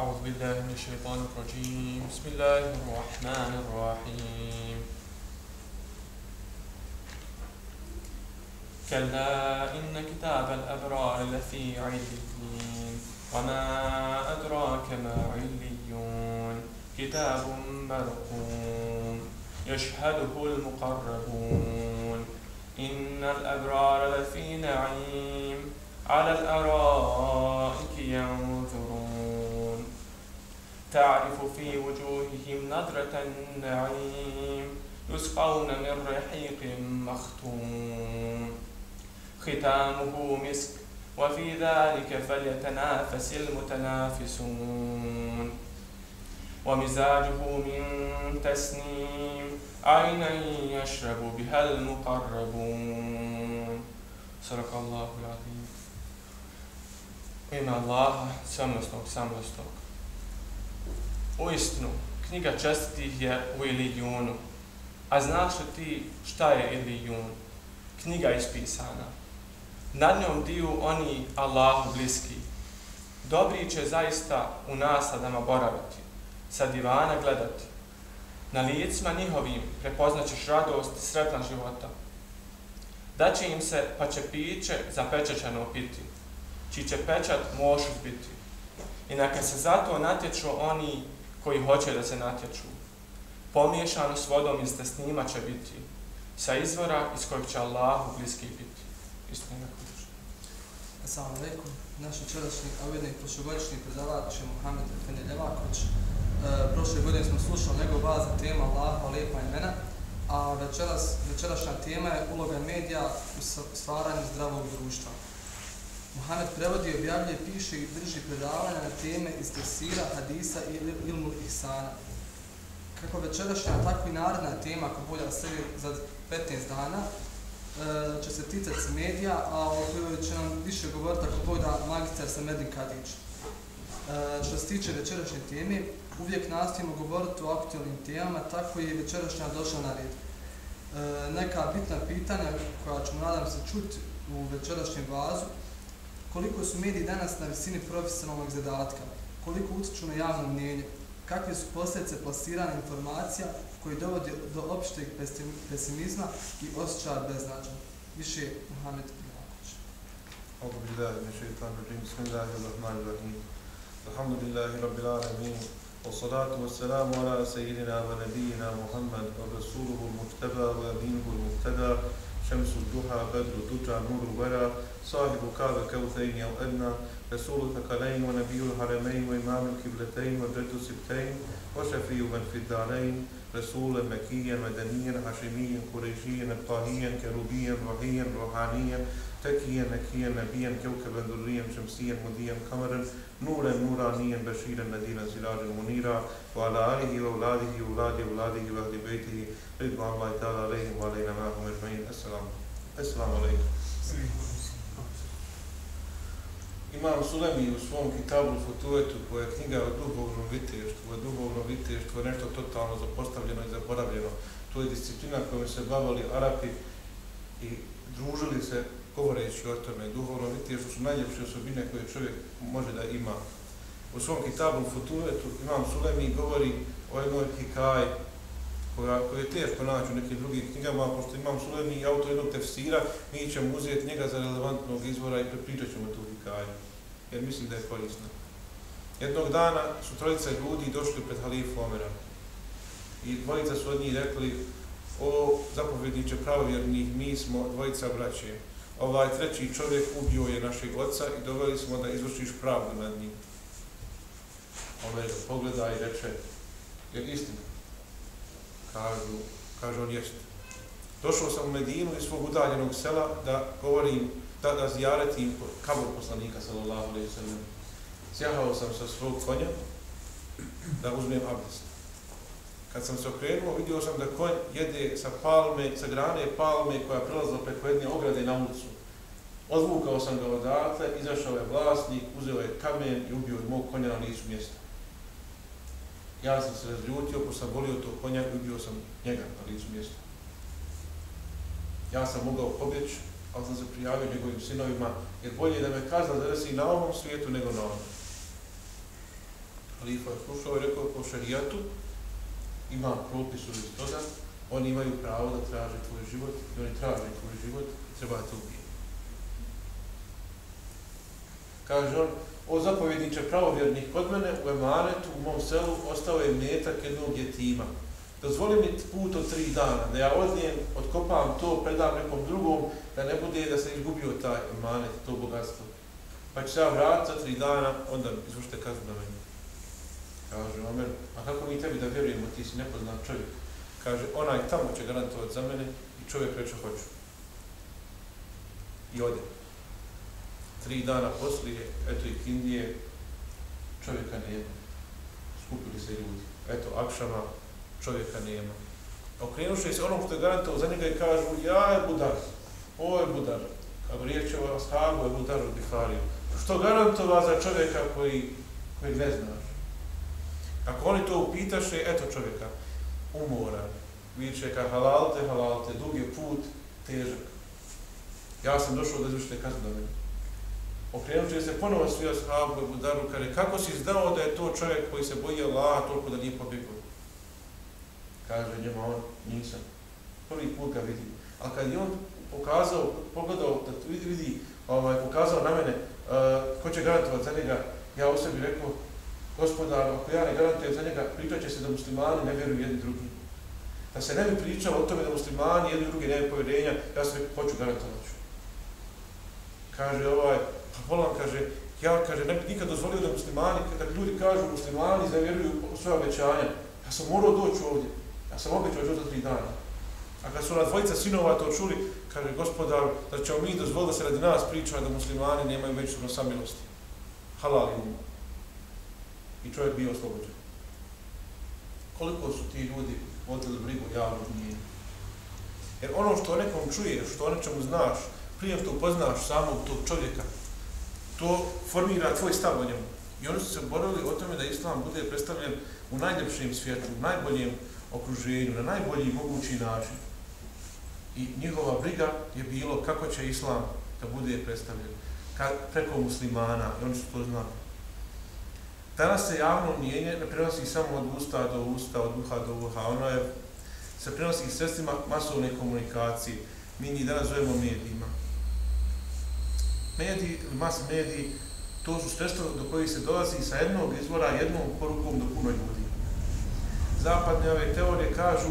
أعوذ بالله من الشيطان الرجيم. بسم الله الرحمن الرحيم. كلا إن كتاب الأبرار لفي عليين وما أدراك ما عليون. كتاب مرقوم يشهده المقربون. إن الأبرار لفي نعيم على الأرائك ينظرون. تعرف في وجوههم نظرة النعيم يسقون من رحيق مختوم. ختامه مسك وفي ذلك فليتنافس المتنافسون. ومزاجه من تسنيم عينا يشرب بها المقربون. صدق الله العظيم. ime Allaha, samostnog, samostnog. Uistinu, knjiga čestitih je u Ilijunu. A znaš li ti šta je Ilijun? Knjiga ispisana. Na njom diju oni Allahu bliski. Dobri će zaista u nasadama boraviti, sa divana gledati. Na licima njihovim prepoznaćeš radost i sretan života. Daće im se pa će piće zapečećeno piti čiji će pečat mošu biti. I neka se zato natječu oni koji hoće da se natječu. Pomiješano s vodom iz tesnima će biti, sa izvora iz kojeg će Allahu bliski biti. Isto ne duže. Assalamu alaikum. Naš učerašnji, a ujedno i prošlogodišnji predavač je Mohamed Efendi Ljevaković. E, prošle godine smo slušali njegov baza tema Allaha, lepa imena, a večeras, večerašnja tema je uloga medija u stvaranju zdravog društva. Muhammed prevodi, objavljuje, piše i drži predavanja na teme iz tefsira, Hadisa i Ilmu Ihsana. Kako večerašnja, tako i naredna tema, ako bolja se za 15 dana, e, će se ticati medija, a o kojoj će nam više govoriti ako bolja magister sa Medin Kadić. E, što se tiče večerašnje teme, uvijek nastavimo govoriti o aktualnim temama, tako je večerašnja došla na red. E, neka bitna pitanja koja ćemo nadam se čuti u večerašnjem vazu, koliko su mediji danas na visini profesionalnog zadatka, koliko utiču na javno mnjenje, kakve su posljedice plasirane informacija koji dovodi do opšteg pesimizma i osjećaja beznađa. Više je Mohamed Bilaković. أعوذ بالله من الشيطان الرجيم بسم الله الرحمن الرحيم الحمد لله رب العالمين والصلاة والسلام على سيدنا ونبينا محمد ورسوله المجتبى وأمينه المقتدى شمس الضحى بدر تجع نور الورى صاحب كعب كوثين أو أدنى رسول الثقلين ونبي الحرمين وإمام الكبلتين وجد السبتين وشفيع من في الدارين رسولا مكيا مدنيا حشميا قريشيا الطاهيا كروبيا روحيا روحانيا تكيا نكيا نبيا كوكبا ذريا شمسيا مضيا قمرا نورا نورانيا بشيرا نذيرا سراجا منيرا وعلى آله وأولاده واولاد أولاده وأهل بيته رضوان الله تعالى عليهم وعلينا معهم أجمعين. السلام. السلام عليكم. Imam Sulemi u svom kitabu Futuetu, koja je knjiga o duhovnom viteštvu, o duhovnom viteštvu je nešto totalno zapostavljeno i zaboravljeno. To je disciplina kojom se bavili Arapi i družili se govoreći o tome. Duhovno viteštvo su najljepše osobine koje čovjek može da ima. U svom kitabu Futuetu Imam Sulemi govori o jednoj hikaj koja, koja je teško naći u nekim drugim knjigama, pošto imam Sulemi autor jednog tefsira, mi ćemo uzeti njega za relevantnog izvora i prepričat ćemo tu hikaju, jer mislim da je korisno. Jednog dana su trojica ljudi došli pred halifu Omera i dvojica su od njih rekli o zapovjedniče pravovjernih, mi smo dvojica braće. Ovaj treći čovjek ubio je našeg oca i doveli smo da izvršiš pravdu nad njim. Omer pogleda i reče, jer istina, kažu, kaže on jest. Došao sam u Medinu iz svog udaljenog sela da govorim, tada da kabor poslanika sallallahu alaihi sallam. Sjahao sam sa svog konja da uzmem abdest. Kad sam se okrenuo, vidio sam da konj jede sa palme, sa grane palme koja je prelazila preko jedne ograde na ulicu. Odvukao sam ga odatle, izašao je vlasnik, uzeo je kamen i ubio mog konja na licu mjesta. Ja sam se razljutio, pošto sam volio tog konja i ubio sam njega na licu mjesta. Ja sam mogao pobjeći, ali sam se prijavio njegovim sinovima, jer bolje je da me kazna zadesi na ovom svijetu nego na ovom. Halifa je slušao i rekao po šarijatu, ima propis u toga, oni imaju pravo da traže tvoj život i oni traže tvoj život i treba te ubijeti. Kaže on, o zapovjedniče pravovjernih kod mene u Emanetu, u mom selu, ostao je metak jednog jetima. Dozvoli mi put od tri dana, da ja odnijem, odkopam to, predam nekom drugom, da ne bude da se izgubio taj manet, to bogatstvo. Pa ću se ja vratiti za tri dana, onda izvršite kaznu na meni. Kaže Omer, a kako mi tebi da vjerujemo, ti si nepoznan čovjek. Kaže, onaj tamo će garantovati za mene i čovjek reče hoću. I ode. Tri dana poslije, eto i Kindije, čovjeka nema. Skupili se ljudi. Eto, Akšama, čovjeka nema. Okrenuši se onom što je garantovao za njega i kažu, ja je budar, ovo je budar. Kako riječ je o Ashabu, je budar od Bihariju. Što garantova za čovjeka koji, koji ne znaš? Ako oni to upitaše, eto čovjeka, umoran, viče ka halalte, halalte, dug je put, težak. Ja sam došao da izvršite kaznu do mene. Okrenut se ponovo svi ashabu i budaru, kare, kako si znao da je to čovjek koji se boji Allaha toliko da nije pobjegao? Kaže njema on, nisam. Prvi put ga vidi. A kad je on pokazao, pogledao, da vidi, vidi ovaj, pokazao na mene, uh, ko će garantovati za njega, ja u sebi rekao, gospodar, ako ja ne garantujem za njega, pričat će se da muslimani ne vjeruju jedni drugi. Da se ne bi pričalo o tome da muslimani jedni drugi nemaju povjerenja, ja sam rekao, hoću garantovati ću. Kaže ovaj, pa volam, kaže, ja kaže, ne bi nikad dozvolio da muslimani, da ljudi kažu muslimani zavjeruju svoje obećanja, ja sam morao doći ovdje, ja sam obećao još tri dana. A kad su ona dvojica sinova to čuli, kaže gospodar, da ćemo mi dozvoliti da se radi nas priča da muslimani nemaju međusobno samilosti. Halal im i čovjek bio oslobođen. Koliko su ti ljudi vodili brigu javnog mjenja? Jer ono što nekom čuješ, što o nečemu znaš, prije što upoznaš samog tog čovjeka, to formira tvoj stav o njemu. I oni su se borili o tome da Islam bude predstavljen u najljepšem svijetu, u najboljem okruženju, na najbolji mogući način. I njihova briga je bilo kako će Islam da bude predstavljen ka, preko muslimana, i oni su to znali. Danas se javno mnijenje ne prenosi samo od usta do usta, od uha do uha, ono je, se prenosi sredstvima masovne komunikacije. Mi njih danas zovemo medijima. Mediji, mas mediji, to su sredstva do kojih se dolazi sa jednog izvora, jednom porukom do puno ljudi. Zapadne ove teorije kažu,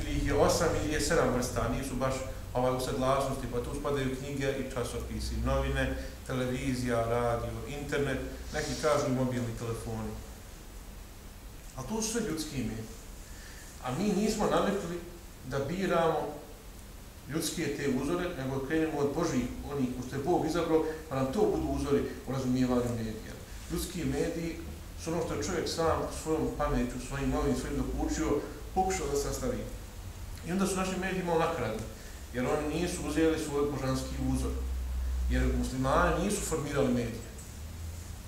ili ih je osam ili je sedam vrsta, nisu baš ovaj, usaglasnosti, pa tu spadaju knjige i časopisi, novine, televizija, radio, internet, neki kažu i mobilni telefoni. A tu su sve ljudski ime. A mi nismo navikli da biramo ljudske te uzore, nego krenemo od Božih, onih ko je Bog izabrao, pa nam to budu uzori u razumijevanju medija. Ljudski mediji s ono što je čovjek sam svojom pametju, svojim malim, svojim dokučio, pokušao da sastavi. I onda su naši mediji malo nakradni jer oni nisu uzeli svoj božanski uzor. Jer muslimani nisu formirali medije,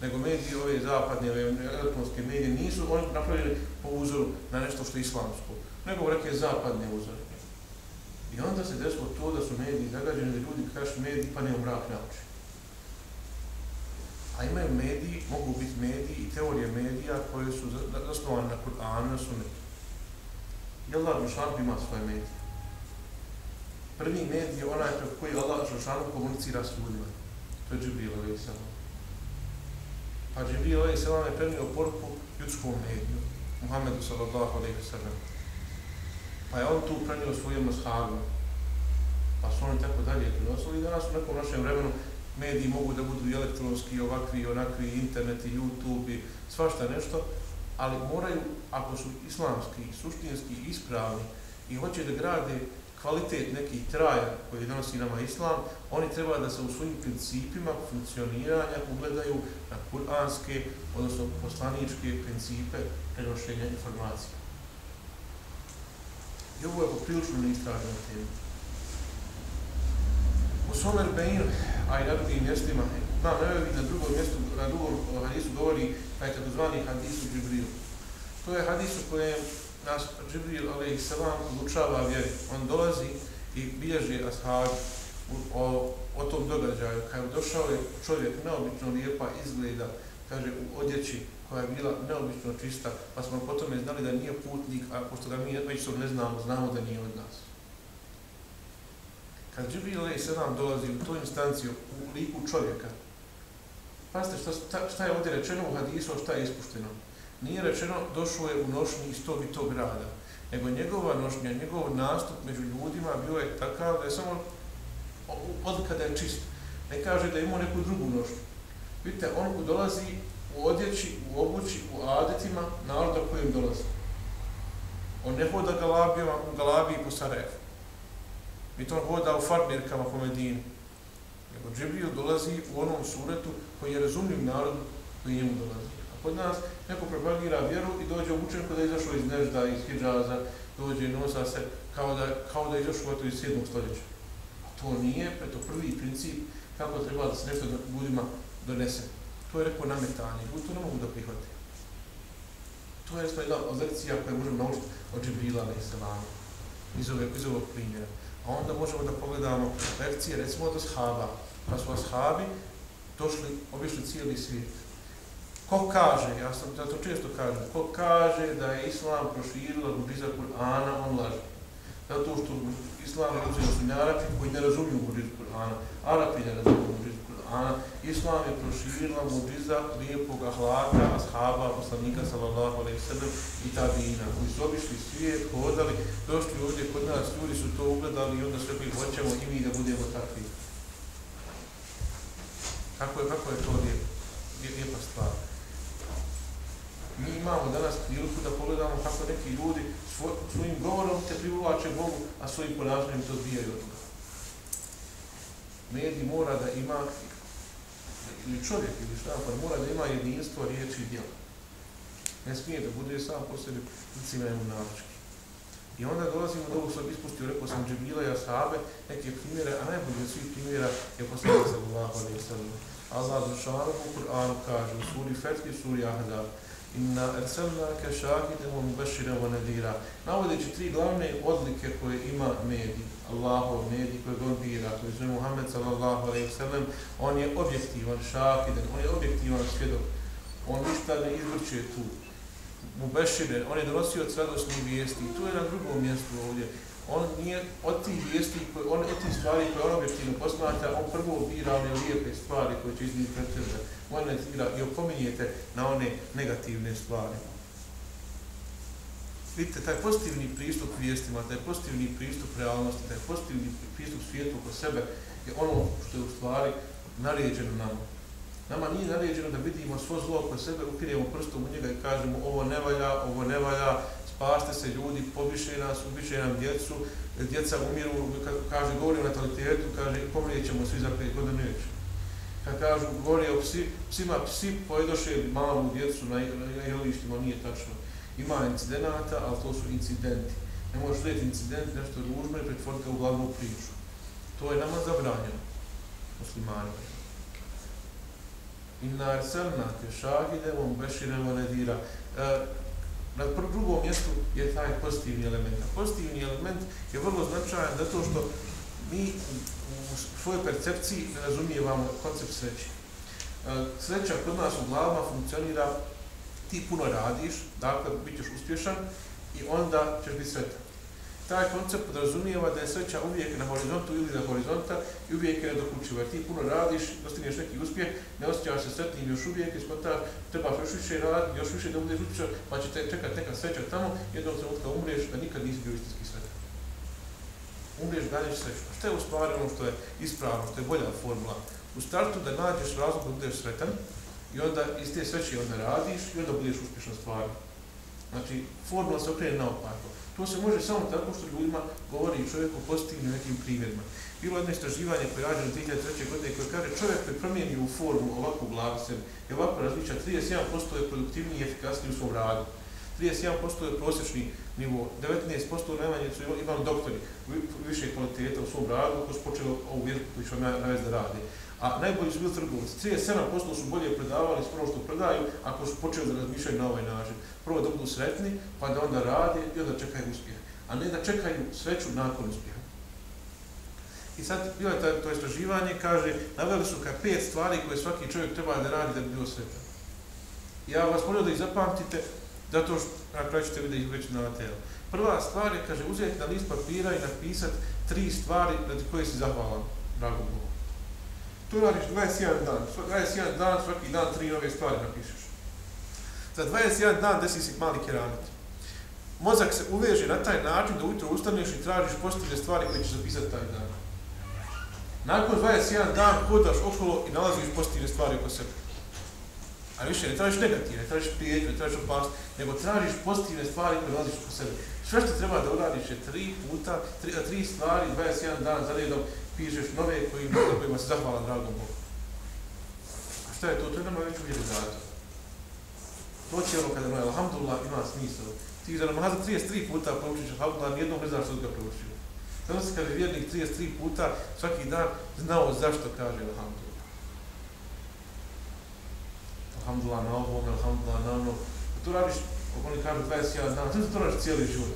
nego medije ove zapadne, ove elektronske medije, nisu oni napravili po uzoru na nešto što je islamsko, nego reke zapadne uzore. I onda se desilo to da su mediji zagađeni, da ljudi kažu mediji pa ne mrak na oči. A imaju mediji, mogu biti mediji i teorije medija koje su zasnovane na Kur'anu, na sunetu. Jel da Žešanu ima svoje medije? prvi medij je onaj preko koji Allah Žešanu komunicira s ljudima. To je Džibril alaih sallam. Pa Džibril alaih sallam je prenio poruku ljudskom mediju, Muhammedu sallallahu alaih sallam. Pa je on tu prenio svojim ashabima. Pa su oni tako dalje prenosili i danas u nekom našem vremenu mediji mogu da budu i elektronski, ovakvi, onakvi, internet i YouTube i svašta nešto, ali moraju, ako su islamski, suštinski, ispravni i hoće da grade kvalitet nekih traja koji donosi nama islam, oni treba da se u svojim principima funkcioniranja ugledaju na kuranske, odnosno poslaničke principe prenošenja informacija. I ovo je poprilično neistražena tema. U Somer Bein, a i na drugim mjestima, na nevevi na drugom mjestu, na drugom hadisu govori, taj takozvani hadis u Džibrilu. To je hadis u kojem nas Džibril alaih salam učava vjeri. On dolazi i bilježi ashab o, o tom događaju. Kad je došao je čovjek neobično lijepa izgleda, kaže u odjeći koja je bila neobično čista, pa smo potom je znali da nije putnik, a pošto ga mi već ne znamo, znamo da nije od nas. Kad Džibril alaih selam dolazi u toj instanci u liku čovjeka, pazite šta, šta je ovdje rečeno u hadisu, šta je ispušteno. Nije rečeno došlo je u nošnji iz tog i tog grada, nego njegova nošnja, njegov nastup među ljudima bio je takav da je samo odlika da je čist. Ne kaže da ima neku drugu nošnju. Vidite, on dolazi u odjeći, u obući, u adetima naroda kojim dolazi. On ne hoda galabijama, u galabiji po Sarajevu. Mi on hoda u farmirkama po Medini. Nego Džibril dolazi u onom suretu koji je razumljiv narodu koji njemu dolazi. A kod nas neko propagira vjeru i dođe obučen kada je izašao iz Nežda, iz Hidžaza, dođe i nosa se kao da, kao da je izašao iz 7. stoljeća. A to nije, to prvi princip kako treba da se nešto ljudima donese. To je rekao nametanje, ljudi to ne mogu da prihvate. To je jedna od lekcija koje možemo naučiti od Džibrila na Islamu, iz, ove, iz ovog primjera. A onda možemo da pogledamo lekcije, recimo od ashaba, pa su ashabi došli, obišli cijeli svijet. Ko kaže, ja sam ja to često kažem, ko kaže da je Islam proširila budiza Kur'ana, on laže. Zato što Islam je uzeo su koji ne razumiju budizu Kur'ana. Arapi ne razumiju budizu subhana, Islam je proširila budiza lijepog ahlaka, ashaba, poslanika, sallallahu alaihi sallam i tabina. Koji su obišli svijet, hodali, došli ovdje kod nas, ljudi su to ugledali i onda sve koji hoćemo i mi da budemo takvi. Kako je, kako je to lijep, Lijepa stvar. Mi imamo danas priliku da pogledamo kako neki ljudi svoj, svojim govorom te privlače Bogu, a svojim ponašanjem to odbijaju od toga. Medij mora da ima, ili čovjek, ili šta, pa mora da ima jedinstvo riječi i djela. Ne smije da bude sam po sebi licimenu navički. I onda dolazimo do ovog sam ispustio, rekao sam Džibila i Asabe, neke primjere, a najbolji od svih primjera je poslanik sallallahu alaihi sallam. Allah zašanu u Kur'anu kaže u suri Fetki, suri Ahzab, Inna arsalnaka shahidan wa mubashiran wa nadira. Navodeći tri glavne odlike koje ima medij, Allahov medij koji on bira, koji zove Muhammed sallallahu alaihi sallam, on je objektivan, shahidan, on je objektivan svjedok. On ništa ne izvrće tu. Mubashiran, on je donosio od vijesti. Tu je na drugom mjestu ovdje on nije od tih vijesti, on od tih stvari koje on objektivno posmatra, on prvo bira one lijepe stvari koje će iznijeti pred tebe. On i opominjete na one negativne stvari. Vidite, taj pozitivni pristup vijestima, taj pozitivni pristup realnosti, taj pozitivni pristup svijetu oko sebe je ono što je u stvari naređeno nama. Nama nije naređeno da vidimo svo zlo oko sebe, upiremo prstom u njega i kažemo ovo ne valja, ovo ne valja, spaste se ljudi, pobiše nas, ubiše nam djecu, djeca umiru, kaže, govori o natalitetu, kaže, pomrijet ćemo svi za pet godina neće. Kad kažu, govori o psi, psima, psi pojedoše malu djecu na, igralištima, nije tačno. Ima incidenata, ali to su incidenti. Ne možeš vidjeti incident, nešto ružno i pretvoriti u glavnu priču. To je nama zabranjeno, muslimanima. Inna arsalnake šahidemo, beširemo nedira. E, Na drugom mjestu je taj pozitivni element. A pozitivni element je vrlo značajan zato što mi u svojoj percepciji razumijevamo koncept sreće. E, sreća kod nas u glavama funkcionira ti puno radiš, dakle, bit ćeš uspješan i onda ćeš biti sretan taj koncept podrazumijeva da je sreća uvijek na horizontu ili za horizonta i uvijek je nedokučiva. Ti puno radiš, dostigneš neki uspjeh, ne osjećaš se sretnim još uvijek i trebaš još više raditi, još više da budeš uspješan, pa će te čekati neka sreća tamo, jednog trenutka umriješ da nikad nisi bio istinski sretan. Umriješ, ganješ sreću. A što je u stvari ono što je ispravno, što je bolja formula? U startu da nađeš razlog da budeš sretan i onda iz te sreće onda radiš i onda budeš uspješan stvar. Znači, formula se okrene naopako. To se može samo tako što ljudima govori čovjek o pozitivnim nekim primjerima. Bilo jedno istraživanje koje je rađeno 2003. godine koje kaže čovjek koji promijeni u formu ovakvu glavu sebi i ovako različa 37% je produktivniji i efikasniji u svom radu. 31% je prosječni nivo, 19% najmanje su imali doktori više kvaliteta u svom radu koji su počeli ovu vjerku koju ću vam da radi. A najbolji su bili trgovci. 37% su bolje predavali s prvo što predaju ako su počeli da razmišljaju na ovaj način. Prvo da budu sretni, pa da onda rade i onda čekaju uspjeh. A ne da čekaju sreću nakon uspjeha. I sad bilo je to istraživanje, kaže, naveli su kao pet stvari koje svaki čovjek treba da radi da bi bio sretan. Ja vas molim da ih zapamtite, zato što na kraju ćete vidjeti već na telo. Prva stvar je, kaže, uzeti na list papira i napisati tri stvari radi koje si zahvalan, drago Bogu. To radiš 21 dan. 21 dan, svaki dan tri nove stvari napišeš. Za 21 dan desi si mali keramit. Mozak se uveže na taj način da ujutro ustaneš i tražiš pozitivne stvari koje ćeš zapisati taj dan. Nakon 21 dan hodaš okolo i nalaziš pozitivne stvari oko sebe. A više ne tražiš negativne, ne tražiš prijetnje, ne tražiš opasnost, nego tražiš pozitivne stvari koje nalaziš po sebe. Sve što treba da uradiš je tri puta, tri, tri stvari, 21 dan za redom, pišeš nove kojim, kojima se zahvala dragom Bogu. A šta je to? To je nama već uvijek zato. To će ono kada ono, alhamdulillah, ima smisla. Ti za namaza 33 puta proučiš alhamdulillah, nijednom ne znaš što ga proučio. Zato se kaže vjernik 33 puta svaki dan znao zašto kaže alhamdulillah. Alhamdulillah na ovom, alhamdulillah na onom, To radiš, kako oni kažu 21 dan, to radiš cijeli život.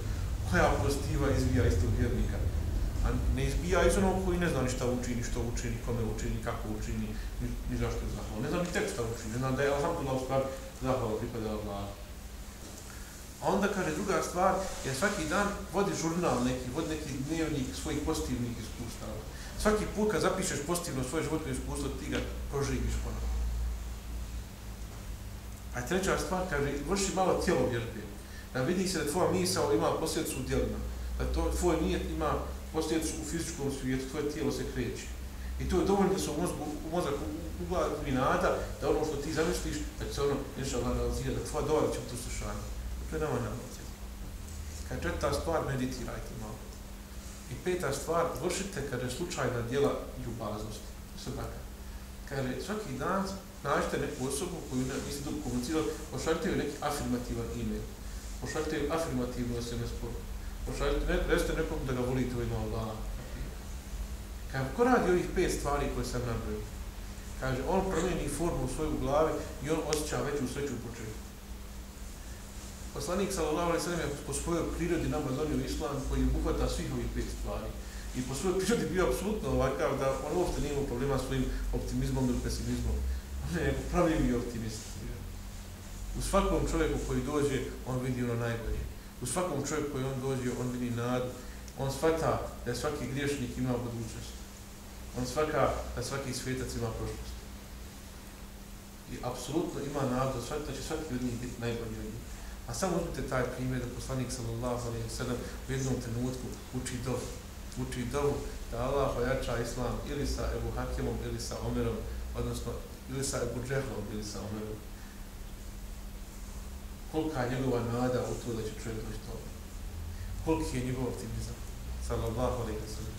Koja pozitiva izvija istog vjernika. A ne izbija iz onog koji ne zna ni šta učini, što učini, kome učini, kako učini, ni, ni zašto je zahvala. Ne zna ni teksta učini, ne zna da je alhamdulillah u stvari zahvala pripada Allah. A onda kaže druga stvar, je svaki dan vodi žurnal neki, vodi neki dnevnik svojih pozitivnih iskustava. Svaki put kad zapišeš pozitivno svoje životno iskustvo, ti ga proživiš ponovno. A treća stvar, kaže, vrši malo tijelo vjerbe. Da vidi se da tvoja misao ima posljedicu u djelima. Da to, tvoj nijet ima posljedicu u fizičkom svijetu, tvoje tijelo se kreće. I to je dovoljno da se u, mozgu, u mozak uglavi nada, da ono što ti zamisliš, da će se ono nešto analizira, da tvoja dovolj će u to. To je nama nalazi. Kad četvrta stvar, meditirajte malo. I peta stvar, vršite kada je slučajna djela ljubaznosti. Sadaka. Kaže, svaki dan nađite neku osobu koju niste dobro komunicirali, pošaljite joj neki afirmativan e-mail. Pošaljite joj afirmativnu SMS poruku pošaljite, ne, recite nekom da ga volite u ime Allaha. Kaže, ko radi ovih pet stvari koje sam nabrao? Kaže, on promijeni formu u svojoj glavi i on osjeća veću sreću u početku. Poslanik sallallahu alejhi ve sellem je po svojoj prirodi nama donio islam koji obuhvata svih ovih pet stvari. I po svojoj prirodi bio apsolutno ovakav da on uopšte nije imao problema s svojim optimizmom ili pesimizmom. Je pravi optimist. U svakom čovjeku koji dođe, on vidi ono najbolje. U svakom čovjeku koji on dođe, on vidi nadu. On svata da svaki griješnik ima budućnost. On svaka da svaki svetac ima prošlost. I apsolutno ima nadu, svaki, da će svaki od njih biti najbolji od njih. A samo uzmite taj primjer da poslanik sallallahu alaihi wa sallam u jednom trenutku uči dovu. Uči dovu da Allah ojača islam ili sa Ebu Hakimom ili sa Omerom, odnosno ili sa Ebu Džehlom ili sa Omerom kolika je njegova nada u to da će čovjek doći to. Koliki je njegov optimizam. Sallallahu alaihi wa sallam.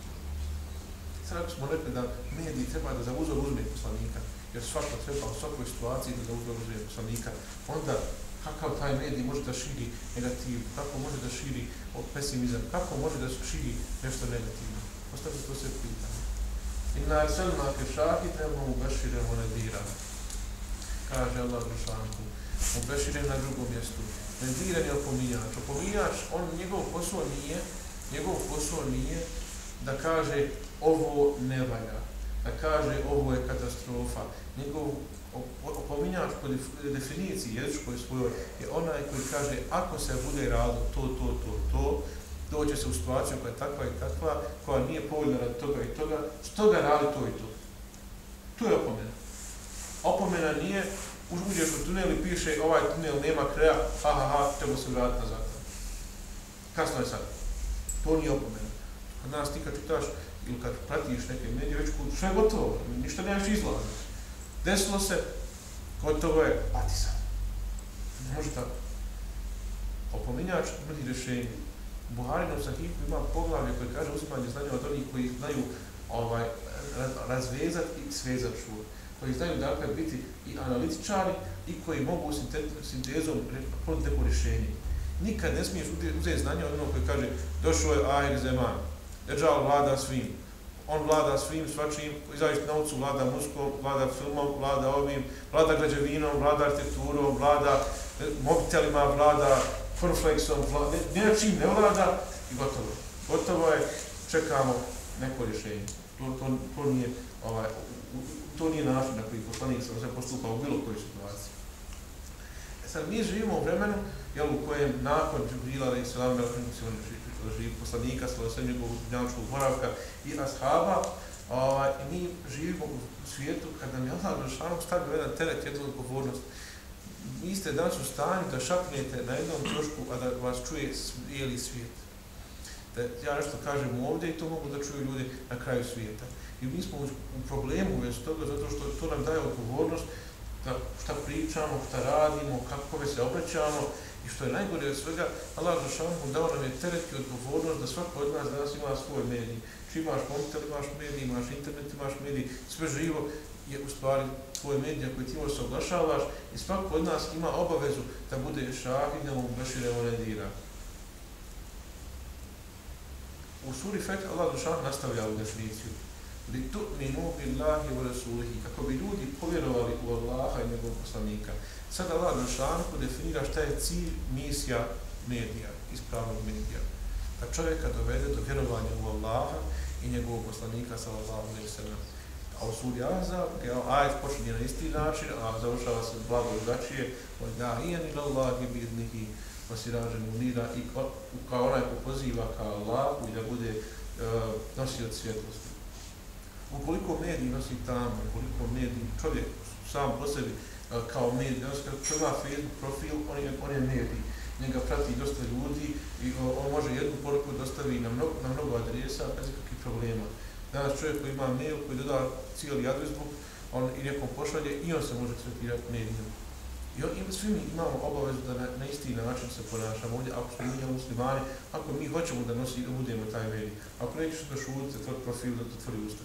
Sada smo rekli da mediji treba da za uzor uzme poslanika, jer svako treba u svakoj situaciji da za uzor uzme poslanika, onda kakav taj medij može da širi negativ, kako može da širi pesimizam, kako može da širi nešto negativno. Ostavite to sve pitanje. Inna arsalna ke šahidemo u beširemo. Kaže Allah u šanku na drugom mjestu. Nadiran je opominjač. Opominjač, on, njegov posao nije, njegov posao nije da kaže ovo ne valja, da kaže ovo je katastrofa. Njegov opominjač po definiciji jezičkoj svojoj je onaj koji kaže ako se bude radilo to, to, to, to, dođe se u situaciju koja je takva i takva, koja nije povoljna radi toga i toga, što ga radi to i to. To je opomena. Opomena nije uđeš u tunel i piše ovaj tunel nema kraja, ha ha ha, treba se vratiti nazad. Kasno je sad. To nije opomena. A nas ti kad čitaš ili kad pratiš neke medije, već kod sve je gotovo, ništa nemaš izlaza. Desilo se, gotovo je, pati sad. Ne može tako. Opominjač nudi rješenje. Buhari na sahihu ima poglavlje koje kaže uzimanje znanja od onih koji znaju ovaj, razvezati i svezati šur koji znaju dakle biti i analitičari i koji mogu sintezom ponuditi neko rješenje. Nikad ne smiješ uzeti znanje od onog koji kaže došao je Ahir Zeman, Eđal vlada svim, on vlada svim svačim, izaviš naucu, vlada muskom, vlada filmom, vlada ovim, vlada građevinom, vlada arhitekturom, vlada e, mobitelima, vlada Forflexom, vlada, ne, čim ne vlada i gotovo. Gotovo je, čekamo neko rješenje. To, to, to nije ovaj, to nije način na koji poslanik sam se postupao u bilo kojoj situaciji. E sad mi živimo u vremenu jel, u kojem nakon Džibrila i Salama živi poslanika, sve njegovog dnjavčkog boravka i ashaba, ovaj, i mi živimo u svijetu kada nam je Allah Đelšanu stavio jedan teret, jednu odgovornost. Vi ste danas u stanju da šapnete na jednom trošku, a da vas čuje cijeli svijet. Da ja nešto kažem ovdje i to mogu da čuju ljudi na kraju svijeta. I mi smo u problemu već toga, zato što to nam daje odgovornost da šta pričamo, šta radimo, kako se obraćamo i što je najgore od svega, Allah Žešanu dao nam je teret i odgovornost da svako od nas danas ima svoj medij. Či imaš mobitel, imaš medij, imaš internet, imaš medij, sve živo je u stvari svoje medij koji ti možeš oglašavaš i svako od nas ima obavezu da bude šahidom u Beširevo Nedira. U suri Fek Allah Dušan nastavlja u definiciju li tu'minu billahi wa rasulihi, kako bi ljudi povjerovali u Allaha i njegovog poslanika. Sada Allah na šanku definira šta je cilj, misija medija, ispravnog medija. Da čovjeka dovede do vjerovanja u Allaha i njegovog poslanika, sallallahu alaihi sallam. A u suri Azab, ja, ajet počinje na isti način, a završava se blago drugačije, od da ijan ila Allahi bidnihi, osiražen unira, i kao onaj ko poziva ka Allahu i da bude e, nosilac svjetlosti ukoliko mediji nosi tamo, ukoliko mediji, čovjek sam po sebi e, kao medij, znači ono kad ima Facebook profil, on je, on je medij, njega prati dosta ljudi i e, on može jednu poruku dostavi na mnogo, na mnogo adresa bez ikakvih problema. Danas čovjek koji ima mail, koji doda cijeli adresbook, on i nekom pošalje i on se može tretirati mailom. I on, svi mi imamo obavezu da na, na isti način se ponašamo ovdje, ako smo mi muslimani, ako mi hoćemo da nosi, da budemo taj medij. Ako nećeš da šuti, tvoj profil, da otvori usta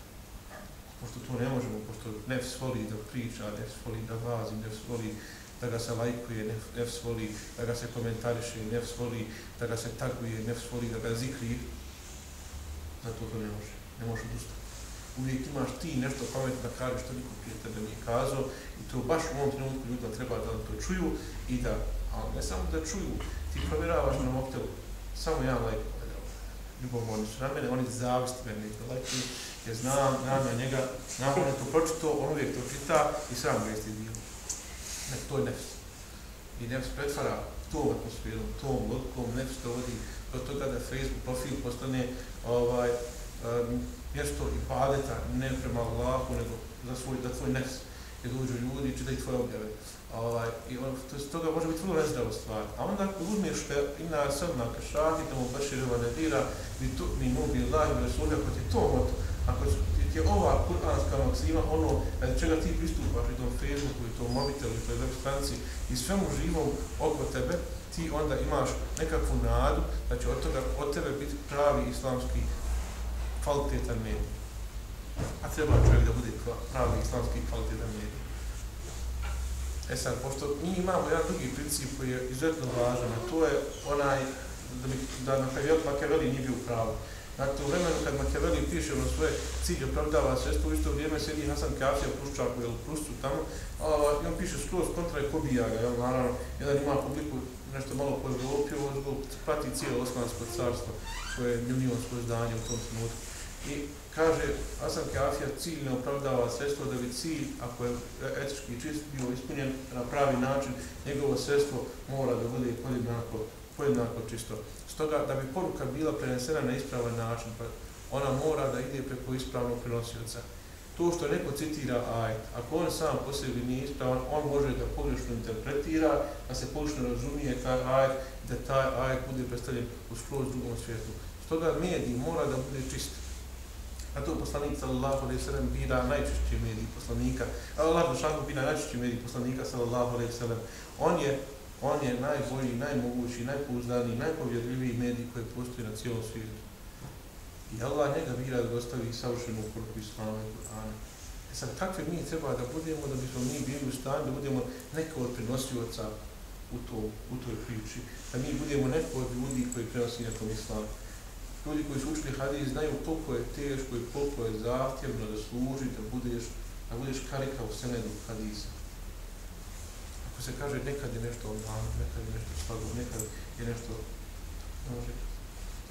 pošto to ne možemo, pošto nefs voli da priča, nefs voli da vazi, nefs voli da ga se lajkuje, nefs voli da ga se komentariše, nefs voli da ga se taguje, nefs voli da ga zikri, zato to ne može, ne možeš odustati. Uvijek imaš ti nešto pametno da kažeš što niko prije tebe nije kazao i to baš u ovom trenutku ljudima treba da to čuju i da, ali ne samo da čuju, ti provjeravaš na mobitelu, samo ja lajk, ljubomorni su na mene, oni zavisti mene, da lajkuju, jer znam, znam ja njega, znam on to pročito, on uvijek to čita i sam ga isti dio. Ne, to je nefs. I nefs pretvara tom atmosferom, tom logikom, nefs to vodi do toga da Facebook profil postane ovaj, um, mjesto i padeta ne prema Allahu, nego za svoj, za tvoj nefs. Jer dođu ljudi i čitaju tvoje objave. Ovaj, I on, to s toga može biti vrlo nezdravo stvar. A onda ako uzmiješ te ina srna kašati, tamo baš je ne dira, mi tu, mi nubi Allah i Resulja, ako ti to moto, ako ti je ova kuranska maksima ono radi čega ti pristupaš i tom Facebooku i tom mobitelu i toj web stranci i svemu živom oko tebe, ti onda imaš nekakvu nadu da će od, toga, od tebe biti pravi islamski kvalitetan medij. A treba čovjek da bude pravi islamski kvalitetan medij. E sad, pošto mi imamo jedan drugi princip koji je izuzetno važan, a to je onaj da, bi, da na Machiavelli nije bio pravo. Dakle, u vremenu kad Machiavelli piše ono svoje cilje opravdava sredstvo, u isto vrijeme sedi Hasan Kafija u Pruščaku ili Prušcu tamo, a, i on piše skroz kontra i pobija ga, jel, naravno, jedan ima publiku nešto malo po Evropi, on prati cijelo Osmansko carstvo, koje je milionsko zdanje u tom trenutku. I kaže Hasan Kafija, cilj ne opravdava sredstvo da bi cilj, ako je etički čist bio ispunjen na pravi način, njegovo sredstvo mora da bude podjednako, podjednako čisto. Stoga, da bi poruka bila prenesena na ispravan način, pa ona mora da ide preko ispravnog prenosioca. To što neko citira ajet, ako on sam po sebi nije ispravan, on može da pogrešno interpretira, da se pogrešno razumije taj ajet, da taj ajet bude predstavljen u skroz drugom svijetu. Stoga medij mora da bude čist. Zato to poslanik sallallahu alaihi sallam bira najčešći medij poslanika. Allah Bošanko bira najčešći medij poslanika sallallahu alaihi sallam. On je On je najbolji, najmogući, najpouzdaniji, najpovjerljiviji medij koji postoji na cijelom svijetu. I Allah njega bira da dostavi savršenu poruku Islama i Kur'ana. E sad, kakve mi treba da budemo, da bismo mi bili u stanju, da budemo neko od prenosioca u, to, u toj priči. Da mi budemo neko od ljudi koji prenosi nekom Islamu. Ljudi koji su učili hadis znaju koliko je teško i koliko je zahtjevno da služi, da budeš, da budeš karika u senedu hadisa ko se kaže nekad je nešto Allah, nekad je nešto slago, nekad je nešto može,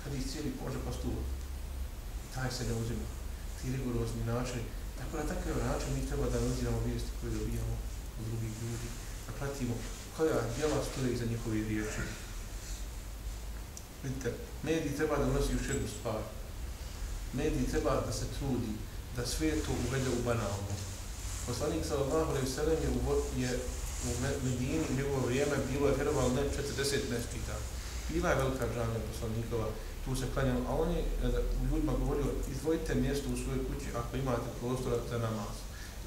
hadis cijeli može pastuva. I taj se ne uzima. Ti rigorozni način. Tako na takav način mi treba da analiziramo vijesti koje dobijamo od drugih ljudi, da pratimo koja djela stoje iza njihove riječi. Vidite, mediji treba da nosi još jednu stvar. Mediji treba da se trudi da sve to uvede u banalno. Poslanik sallallahu alejhi ve sellem je je u Medini njegovo vrijeme bilo je vjerovalo ne 40 meskita. Bila je velika džamija poslanikova, tu se klanjalo, a on je e, ljudima govorio, izdvojite mjesto u svojoj kući ako imate prostora za namaz.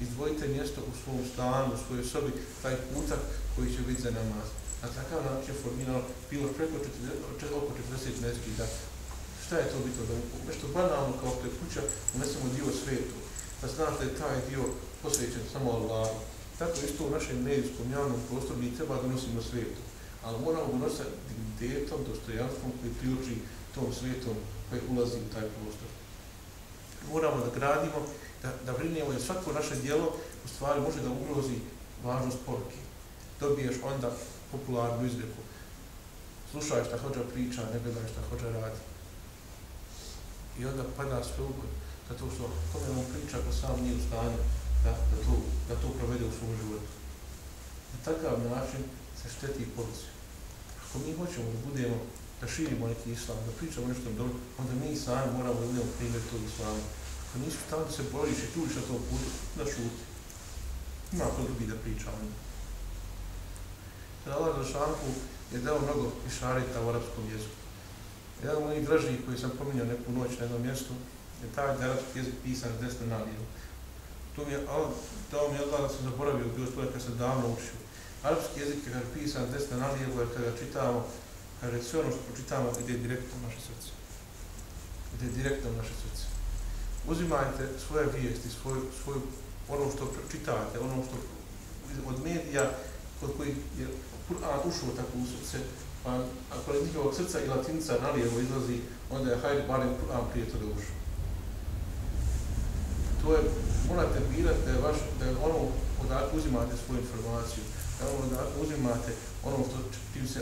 Izdvojite mjesto u svom stanu, u svojoj sobi, taj putak koji će biti za namaz. Na takav način je formirano bilo preko 40, oko 40 meskita. Šta je to bitno? Da nešto banalno kao što je kuća, unesemo dio svetu. Da znaš da je taj dio posvećen samo Allah. Tako isto u našem medijskom javnom prostoru mi treba da nosimo svetu. Ali moramo ga nositi dignitetom, dostojanstvom koji priuči tom svetom koji ulazi u taj prostor. Moramo da gradimo, da, da brinemo da svako naše dijelo u stvari može da ugrozi važnost poruke. Dobiješ onda popularnu izreku. Slušaj šta hođa priča, ne gledaj šta hođa radi. I onda pada sve ugod. Zato što kome on priča ko sam nije u stanju da, da, to, da to provede u svom životu. Na takav način se šteti policiju. Ako mi hoćemo da budemo, da širimo neki islam, da pričamo nešto dobro, onda mi sami moramo da budemo primjer tog islama. Ako nisu tamo da se boriš i tužiš na tom putu, da šuti. Ima ko drugi da priča da Allah za šanku je dao mnogo išareta u arapskom jeziku. Jedan od mojih dražih koji sam pominjao neku noć na jednom mjestu, je taj da arapski jezik pisan s desne nalijevo. To mi je, Allah, dao mi je da sam zaboravio, bilo je kad sam davno učio. Arapski jezik je kada pisan s desne nalijevo, jer kada čitamo, kada sve ono što pročitamo, ide direktno u naše srce. Ide direktno u naše srce. Uzimajte svoje vijesti, svoju, svoju ono što čitate, ono što od medija, kod kojih je Kur'an ušao tako u srce, pa ako iz njihovog srca i latinca nalijevo izlazi, onda je hajde barem Kur'an prije toga ušao. To je, morate birati da je, vaš, da je ono odakle uzimate svoju informaciju, da ono odakle uzimate ono što čim se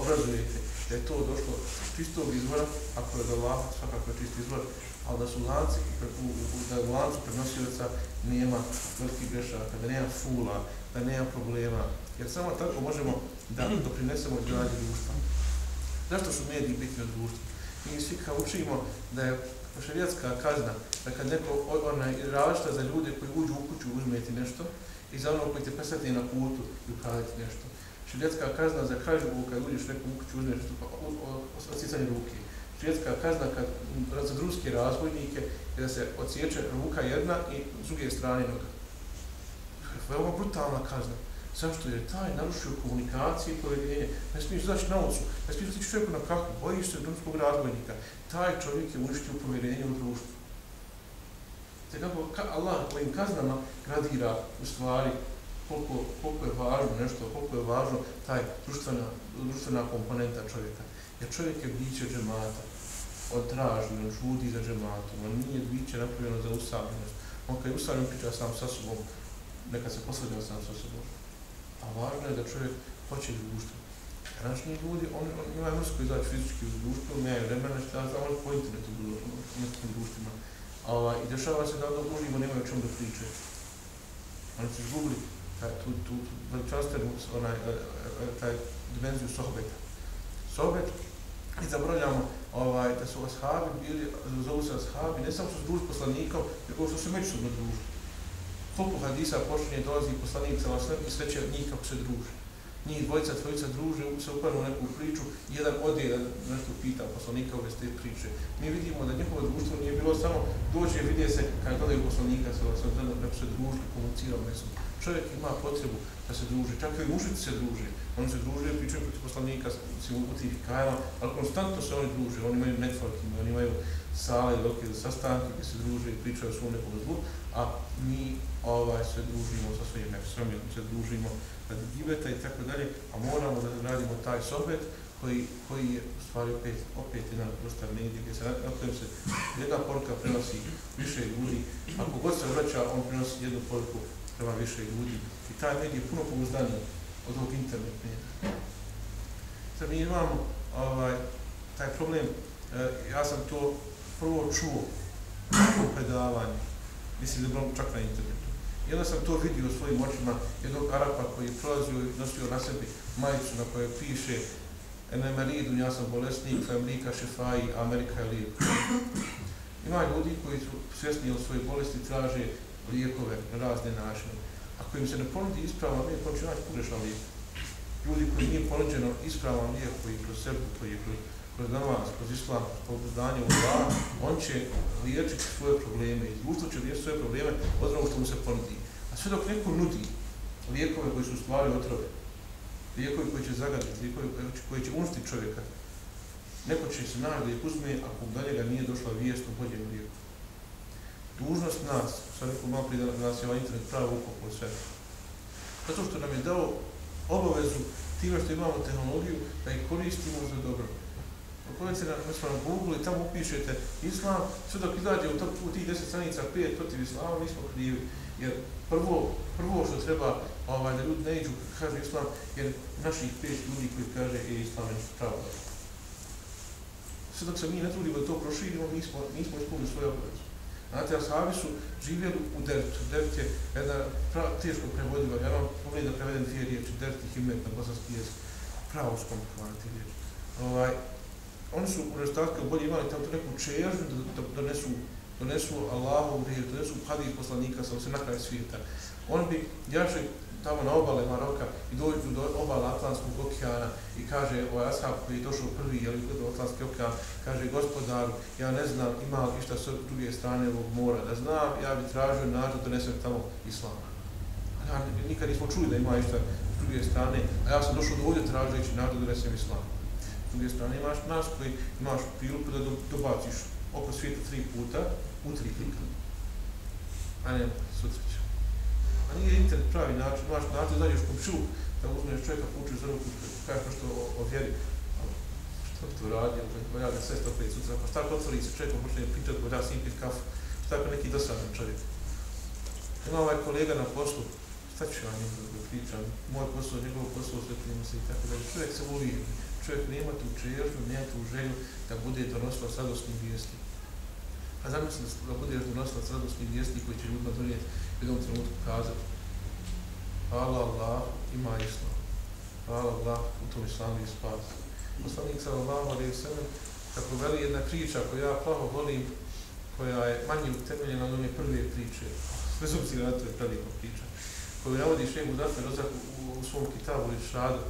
obrazujete, da je to došlo čistog izvora, ako je da Allah, svakako je čist izvor, ali da su lanci, u, u, da u lancu prenosioca nema velikih grešaka, da nema fula, da nema problema, jer samo tako možemo da doprinesemo izgradnju društva. Zašto su mediji bitni od društva? Mi svi kao učimo da je šarijatska kazna, da kad neko onaj različita za ljude koji uđu u kuću uzmeti nešto i za ono koji te presati na putu i ukraditi nešto. Šarijatska kazna za krađu kad uđeš neku u kuću uzmeti nešto, odsicanje ruke. Šarijatska kazna kad, za druske razvojnike je da se odsječe ruka jedna i s druge strane noga. Veoma brutalna kazna. Zašto? je taj narušio komunikacije i povedenje. Ne smiješ zaći na ulicu, ne smiješ zaći čovjeku na kahu, bojiš se drumskog razvojnika. Taj čovjek je uništio povjerenje u društvu. Te kako ka Allah kojim kaznama gradira u stvari koliko, koliko je važno nešto, koliko je važno taj društvena, društvena komponenta čovjeka. Jer čovjek je biće džemata. On traži, on žudi za džematom, on nije biće napravljeno za usamljenost. On kad je usamljen priča sam sa sobom, neka se posvađa sam sa sobom. A važno je da čovjek hoće društvo. Današnji ljudi, oni, on, oni imaju mrsko izaći fizički u društvo, nemaju vremena što ja znam, po internetu budu u nekim društvima. A, ovaj, I dešava se da onda uživo nemaju o čem da priče. Oni su izgubili taj, tu, tu, tu veličanstvenu, onaj, e, e, taj dimenziju sohbeta. Sohbet, i zaboravljamo ovaj, da su ashabi bili, zovu se ashabi, ne samo su druži poslanikom, nego su se međusobno družili koliko hadisa počinje dolazi poslanik sa vasem i sve će od njih kako se druži. Njih dvojica, trojica druže, se upadnu u neku priču, jedan ode da nešto pita poslanika ove te priče. Mi vidimo da njihovo društvo nije bilo samo dođe i vidje se kada gledaju poslanika sa vasem, da se družili, komunicirali mesom. Čovjek ima potrebu da se druži, čak i mušici se druže. Oni se druže i pričaju protiv poslanika s u tih kajama, ali konstantno se oni druže, oni imaju networking, oni imaju sale, velike sastanke gdje se druže i pričaju o svom nekom zlu, a mi ovaj se družimo sa svojim nefsom, se družimo na gibeta i tako dalje, a moramo da radimo taj sobet koji, koji je u stvari opet, opet jedan prostor medija gdje se na kojem se jedna poruka prenosi više ljudi, ako god se vraća, on prenosi jednu poruku prema više ljudi. I taj medij je puno pouzdaniji od ovog internet medija. Sad mi imamo ovaj, taj problem, e, ja sam to prvo čuo u predavanju, mislim da je čak na internetu I onda sam to vidio svojim očima jednog Arapa koji je prolazio i nosio na sebi majicu na kojoj piše Enemeridu, ja sam bolesnik, Amerika šefaji, Amerika je lijek. Ima ljudi koji su svjesni od svoje bolesti, traže lijekove na razne načine. Ako im se ne ponudi ispravan lijek, on će naći pogrešan lijek. Ljudi koji nije ponuđeno ispravan lijek, koji kroz srbu, koji kroz, kroz namaz, kroz islam, kroz u Allah, on će liječiti svoje probleme i društvo će liječiti svoje probleme od onog što mu se ponudi. A sve dok neko nudi lijekove koji su stvari otrove, lijekovi koji će zagaditi, lijekovi koji će uništiti čovjeka, neko će se naći da ih uzme ako do njega nije došla vijest o boljem lijeku. Dužnost nas, sad neko malo prije da nas je ovaj internet pravo ukopao sve, zato što nam je dao obavezu time što imamo tehnologiju da ih koristimo za dobro. Pogledajte na, na Google i tamo upišete islam, sve dok izađe u, u tih deset stranica pet protiv islama, mi smo krivi. Jer prvo, prvo što treba ovaj, da ljudi ne iđu, kaže islam, jer naših pet ljudi koji kaže je islam je pravo. Sve dok se mi ne trudimo da to proširimo, mi smo, mi smo ispunili svoje obavezu. Znate, ashabi su živjeli u Dertu. Dert je jedna pra, teško prevodiva. Ja vam pogledam da prevedem dvije riječi. Dert i Himet na bosanski jezik. Pravo hvala ti riječi. Ovaj, oni su u restatke bolje imali tamo neku čežnju da, da, donesu, donesu Allahov riječ, donesu hadis poslanika sa se na kraj svijeta. Oni bi jašli tamo na obale Maroka i dođu do obala Atlantskog okeana i kaže ovaj ashab koji je došao prvi jel, do Atlantskog okeana, kaže gospodaru, ja ne znam ima li išta s druge strane ovog mora, da znam, ja bi tražio način da donesem tamo islam. Ja nikad nismo čuli da ima išta s druge strane, a ja sam došao do ovdje tražeći način da donesem islam. S druge strane imaš nas koji imaš priliku da dobaciš oko svijeta tri puta u tri klika. A ne, sutra. A nije internet pravi način, imaš način da dađeš komšu, da uzmeš čovjeka, pučiš za ruku, kažeš nešto o, o vjeri. Što to radi, pa, pa ja ga sve sto pet sutra, pa šta ako otvori se čovjekom, počne pričati, pa da si pit kafu, šta ako neki dosadan čovjek. Ima ovaj kolega na poslu, šta ću ja njegu da pričam, moj posao, njegov posao, sve se i tako da čovjek se voli, čovjek nema tu čežnju, nema tu želju da bude donosila sadostnih vijesti. Pa A zamislim da bude donosila sadostnih vijesti koji će ljudima donijeti jednom trenutku kazati Hvala Allah, ima islam. Hvala Allah, u tom islamu je spas. Poslanik sallallahu alaihi sallam, kako veli jedna priča koju ja plaho volim, koja je manje utemeljena od one prve priče, bez obzira na to je prelika priča, koju navodi Šemu Zafir Rozak u, u svom kitabu ili šradu,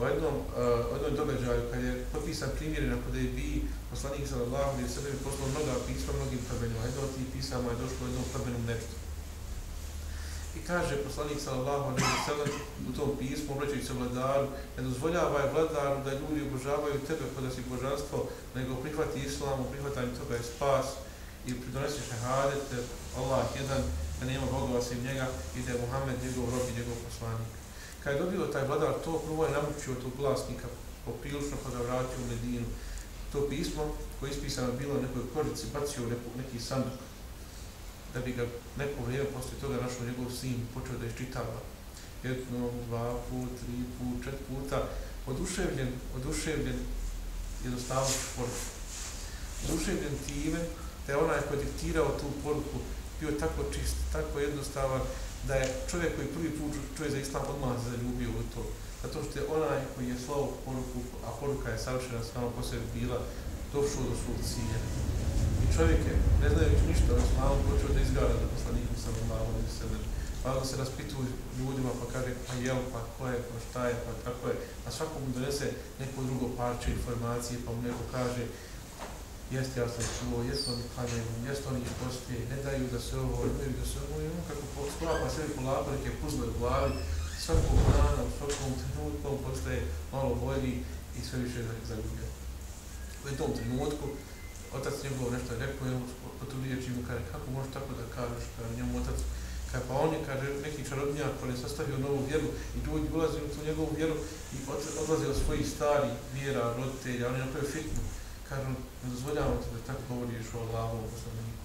o jednom, uh, o jednom događaju kad je potpisan primjer na kod je bi poslanik sallallahu alaihi sallam je poslao mnoga pisma mnogim plemenima. Jedno od tih pisama je došlo jednom plemenu neftu. I kaže poslanik sallallahu alejhi ve sellem u tom pismu obraćajući se vladaru, ne dozvoljavaj vladaru da ljudi obožavaju tebe kod da si božanstvo, nego prihvati islam, prihvatanjem toga je spas i pridonesi šehadet, Allah jedan, da nema Boga osim njega i da je Muhammed njegov rob i njegov poslanik. Kad je dobio taj vladar to, prvo je namučio tog vlasnika poprilično pa ga vratio u Medinu. To pismo koje je ispisano bilo u nekoj korici, bacio neku, neki sanduk da bi ga neko vrijeme posle toga našao njegov sin počeo da iščitava jedno, dva put, tri put, čet puta, oduševljen, oduševljen jednostavno poruku. Oduševljen time da je onaj ko je diktirao tu poruku bio tako čist, tako jednostavan, da je čovjek koji prvi put čuje za islam odmah zaljubio u to. Zato što je onaj koji je slao poruku, a poruka je savršena samo po sebi bila, došao do svog cilja čovjek je, ne znajući ništa o islamu, počeo da izgara za poslanikom sa malo i sebe. Pa da se raspituju ljudima, pa kaže, pa jel, pa ko je, pa šta je, pa kako je. A svakom mu donese neko drugo parče informacije, pa mu neko kaže, jeste, ja sam čuo, jeste oni klanjaju, jeste oni ih postije, ne daju da se ovo, ne daju da se ovo, i on kako sklapa sebi polako neke puzle u glavi, svakog dana, u svakom trenutku on postaje malo bolji i sve više zagubio. U jednom trenutku, otac njegov nešto je rekao, i po tu riječi mu kaže, kako možeš tako da kažeš, kaže njemu otac, kaže, pa on je, kaže, neki čarobnjak koji je sastavio novu vjeru i ljudi ulazi u tu njegovu vjeru i odlazi od svojih starih vjera, roditelja, on je napravio fitnu kažu, ne dozvoljamo te da tako govoriš o Allahom poslaniku.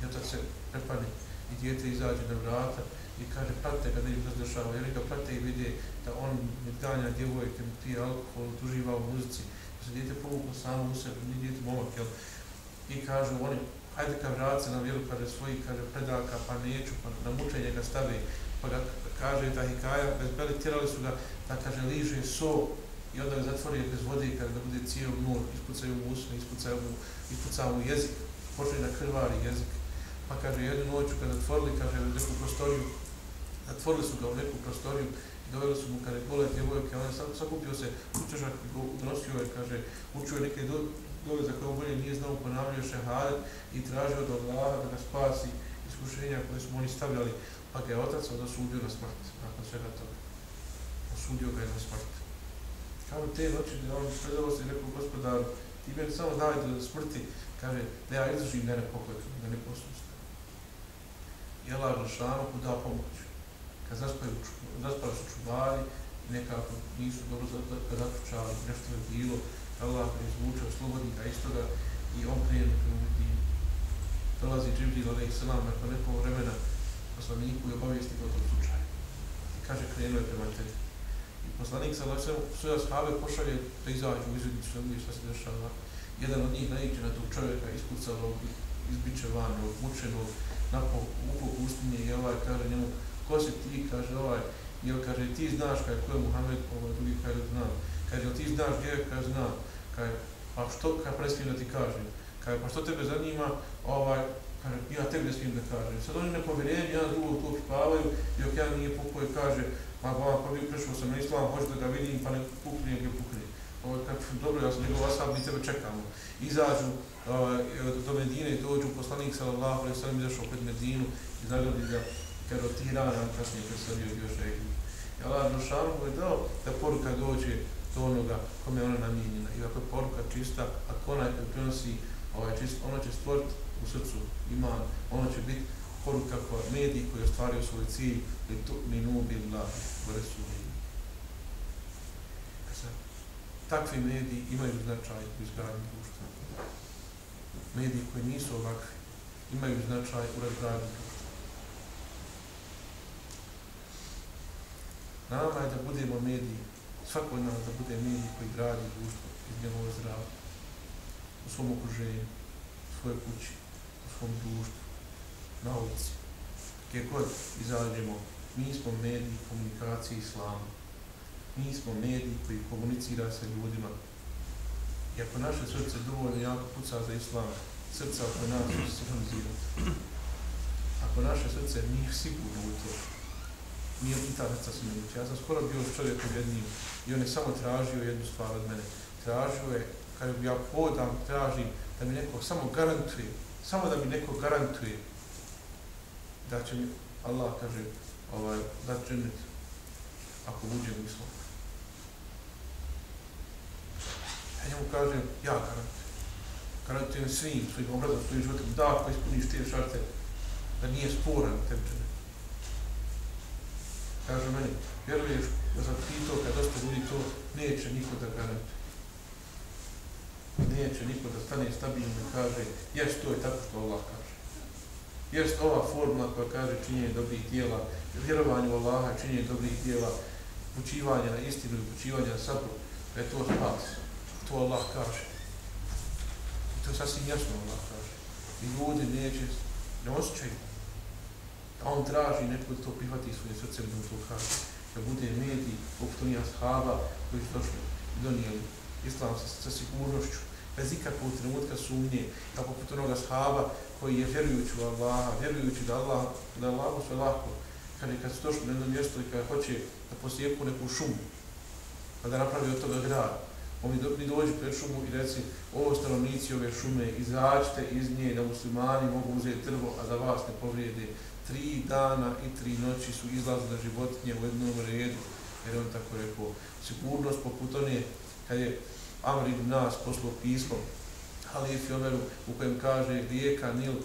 I otac se prepani i djete izađe na vrata i kaže, prate ga da im I oni ga prate i vide da on ne ganja djevojke, pije alkohol, uživa u muzici, se djete povuklo samo u sebi, nije djete momak, jel? i kažu oni, hajde ka vrat se na vjeru, pa kaže svoji, kaže predaka, pa neću, pa na mučenje ga stavi, pa ga kaže da hikaja, bezbeli tjerali su ga, da kaže liže so, i onda ga zatvori bez vode, kada ga bude cijel nur, ispucaju mu usne, ispucaju mu, ispucaju mu jezik, počne da krvari jezik. Pa kaže, jednu noću kada otvorili, kaže, u neku prostoriju, zatvorili su ga u neku prostoriju i doveli su mu, kada je gole djevojke, on je sakupio se, učešak, i go unosio je, kaže, učio neke do, dole za koje bolje nije znao, ponavljao šehadet i tražio od Allaha da ga spasi iskušenja koje su oni stavljali, pa ga je otac od na smrt, nakon svega toga. Osudio ga je na smrt. Kažu te noći da on predalo se i rekao gospodar, ti meni samo daj do smrti, kaže, da ja izdržim da ne da ne posustam. I Allah Žešanu da pomoć. Kad zaspaju, zaspali su čuvari, nekako nisu dobro zaključali, nešto je bilo, Allah je izvučao slobodnika iz toga i on krenu prema Medinu. Dolazi Džibril, alaih salam, nakon nekog vremena, poslaniku i obavijesti o tom slučaju. I kaže, krenuo je prema tebi. Poslanik sa sve svoje ashave pošalje da izađu u izvidu što šta se dešava. Jedan od njih naiđe na tog čovjeka iskucalo, izbičevanog, mučenog, napol upog ustinje i ovaj kaže njemu, ko si ti, kaže ovaj, jel kaže, ti znaš kaj ko je Muhammed, ovaj drugi kaže, znam. Kaže, jel ti znaš gdje je, kaže, znam. Kaže, pa što, kaj presmijem da ti kažem? Kaže, pa što tebe zanima, ovaj, kaže, ja tebe ne smijem da kažem. Sad oni nepovjerenje, jedan drugog to pipavaju, i ok, ja nije pukao kaže, pa pa pa vi prešao sam na islam, hoću da ga vidim, pa ne pukne, gdje pukne. Ovo, kako, dobro, ja sam njegov ashab, mi tebe čekamo. Izađu uh, do Medine i dođu, poslanik sallallahu alaihi sallam izašao pred Medinu i zagradi ga karotirana, kasnije preselio bio šehi. I Allah Nušanu mu je dao da poruka dođe do onoga kome je ona namijenjena. I ako je poruka čista, ako ona je prenosi ovaj čist, ona će stvoriti u srcu iman, ona će biti poruka koja mediji koji ostvario svoj cilj li tu minu bila u Takvi mediji imaju značaj u izgradnju društva. Mediji koji nisu ovakvi imaju značaj u razgradnju društva. Nama je da budemo mediji, svako od nas da bude mediji koji gradi društvo iz njegovog zdravlja, u svom okruženju, u svojoj kući, u svom društvu, na ulici. Gdje god izađemo, mi smo mediji komunikacije islama. Mi smo mediji koji komunicira sa ljudima. I ako naše srce dovoljno jako puca za islam, srca oko nas će se sinhronizirati. Ako naše srce nije sigurno u to, nije i ta srca se. Ja sam skoro bio s čovjekom jednim i on je samo tražio jednu stvar od mene. Tražio je, kada ja podam, tražim da mi neko samo garantuje, samo da mi neko garantuje da će mi Allah, kaže, ovaj, da džennet ako uđe u islam. Ja njemu kažem, ja garantujem. Garantujem svim svojim obrazom, svojim životom, da ako ispuniš te šarte, da nije sporan tem džennet. Kaže meni, vjeruješ, da sam pitao kad dosta ljudi to, neće niko da garantuje. Neće niko da stane stabilno i kaže, jes, to je tako što Allah kaže. Jest ova formula koja kaže činjenje dobrih dijela, vjerovanje u Allaha, činjenje dobrih dijela, počivanje na istinu i učivanje na sabru, da je to spas. To Allah kaže. I to sasvim jasno Allah kaže. I ljudi neće, ne osjećaju. A on traži neko da to prihvati svoje srce, da to kaže. Da bude medij, poput onih ashaba koji su došli i donijeli islam sa, sa sigurnošću, bez ikakvog trenutka sumnje, kao poput onoga shaba koji je vjerujući u Allaha, vjerujući da Allah, da Allah sve lako, kad je kad su došli na jedno mjesto i kad hoće da posijeku neku šumu, pa da napravi od toga grad, on mi, do, mi dođe pred šumu i reci, ovo stanovnici ove šume, izađite iz nje da muslimani mogu uzeti drvo, a da vas ne povrijede. Tri dana i tri noći su izlazile životinje u jednom redu, jer on tako rekao, sigurnost poput one, kad je Amr ibn Nas poslao pismo halifi Omeru u kojem kaže rijeka Nil, e,